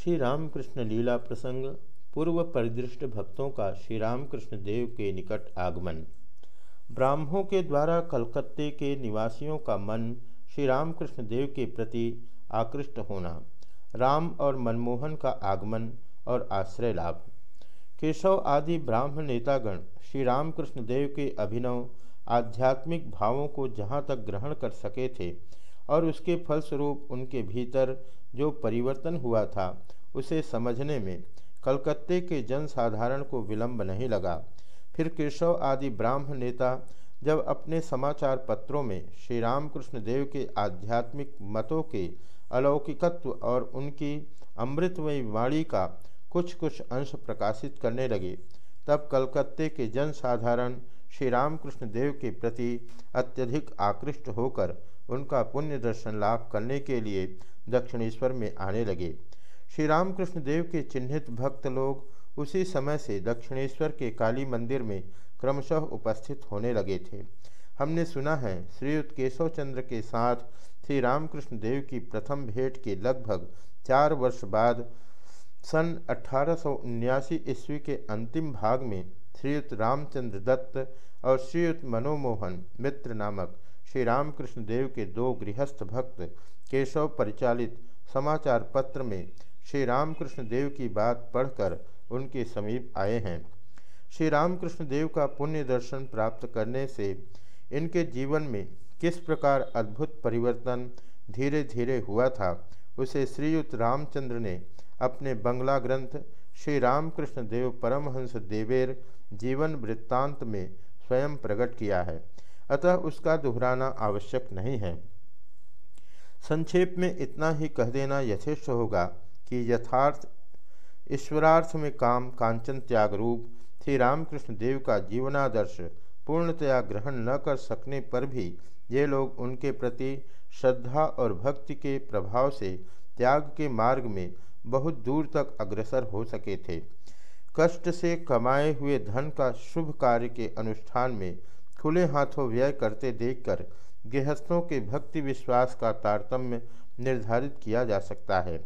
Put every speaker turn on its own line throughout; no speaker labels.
श्री रामकृष्ण लीला प्रसंग, पूर्व परिदृष्ट भक्तों का श्री रामकृष्ण देव के निकट आगमन। ब्राह्मों के द्वारा कलकत्ते के निवासियों का मन श्री रामकृष्ण देव के प्रति आकृष्ट होना, राम और मनमोहन का आगमन और आश्रय लाभ। केशव आदि ब्राह्म नेतागण श्री रामकृष्ण देव के अभिनव आध्यात्मिक भावों को जहाँ तक ग्रहण कर सके थे और उसके फलस्वरूप उनके भीतर जो परिवर्तन हुआ था, उसे समझने में कलकत्ते के जनसाधारण को विलंब नहीं लगा। फिर केशव आदि ब्राह्म नेता जब अपने समाचार पत्रों में श्री रामकृष्ण देव के आध्यात्मिक मतों के अलौकिकत्व और उनकी अमृतमयी वाणी का कुछ कुछ अंश प्रकाशित करने लगे, तब कलकत्ते के जनसाधारण श्री रामकृष्ण देव के प्रति अत्यधिक आकृष्ट होकर उनका पुण्य दर्शन लाभ करने के लिए दक्षिणेश्वर में आने लगे। श्री रामकृष्ण देव के चिन्हित भक्त लोग उसी समय से दक्षिणेश्वर के काली मंदिर में क्रमशः उपस्थित होने लगे थे। हमने सुना है श्रीयुक्त केशव चंद्र के साथ श्री रामकृष्ण देव की प्रथम भेंट के लगभग चार वर्ष बाद सन अठारह ईस्वी के अंतिम भाग में श्रीयुक्त रामचंद्र दत्त और श्रीयुक्त मनोमोहन मित्र नामक श्री रामकृष्ण देव के दो गृहस्थ भक्त केशव परिचालित समाचार पत्र में श्री रामकृष्ण देव की बात पढ़कर उनके समीप आए हैं। श्री रामकृष्ण देव का पुण्य दर्शन प्राप्त करने से इनके जीवन में किस प्रकार अद्भुत परिवर्तन धीरे धीरे हुआ था, उसे श्रीयुक्त रामचंद्र ने अपने बंगला ग्रंथ श्री रामकृष्ण देव परमहंस देवेर जीवन वृत्तांत में स्वयं प्रकट किया है। अतः उसका दोहराना आवश्यक नहीं है। संक्षेप में इतना ही कह देना यथेष्ट होगा कि यथार्थ ईश्वरार्थ में काम, कांचन त्याग रूप, श्री रामकृष्ण देव का जीवनादर्श, पूर्णतया ग्रहण न कर सकने पर भी ये लोग उनके प्रति श्रद्धा और भक्ति के प्रभाव से त्याग के मार्ग में बहुत दूर तक अग्रसर हो सके थे। कष्ट से कमाए हुए धन का शुभ कार्य के अनुष्ठान में खुले हाथों व्यय करते देखकर गृहस्थों के भक्ति विश्वास का तारतम्य निर्धारित किया जा सकता है।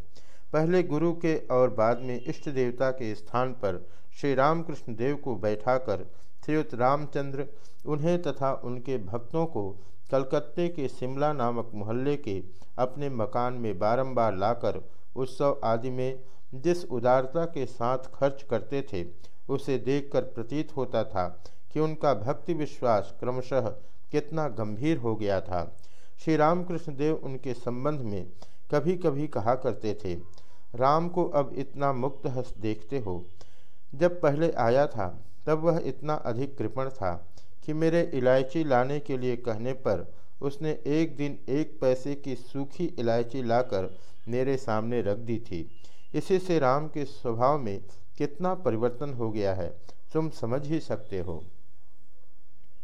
पहले गुरु के और बाद में इष्ट देवता के स्थान पर श्री रामकृष्ण देव को बैठाकर श्रीयुक्त रामचंद्र उन्हें तथा उनके भक्तों को कलकत्ते के शिमला नामक मोहल्ले के अपने मकान में बारंबार लाकर उत्सव आदि में जिस उदारता के साथ खर्च करते थे, उसे देखकर प्रतीत होता था कि उनका भक्ति विश्वास क्रमशः कितना गंभीर हो गया था। श्री रामकृष्ण देव उनके संबंध में कभी कभी कहा करते थे, राम को अब इतना मुक्त हस्त देखते हो। जब पहले आया था, तब वह इतना अधिक कृपण था कि मेरे इलायची लाने के लिए कहने पर उसने एक दिन एक पैसे की सूखी इलायची लाकर मेरे सामने रख दी थी। इसी से राम के स्वभाव में कितना परिवर्तन हो गया है, तुम समझ ही सकते हो।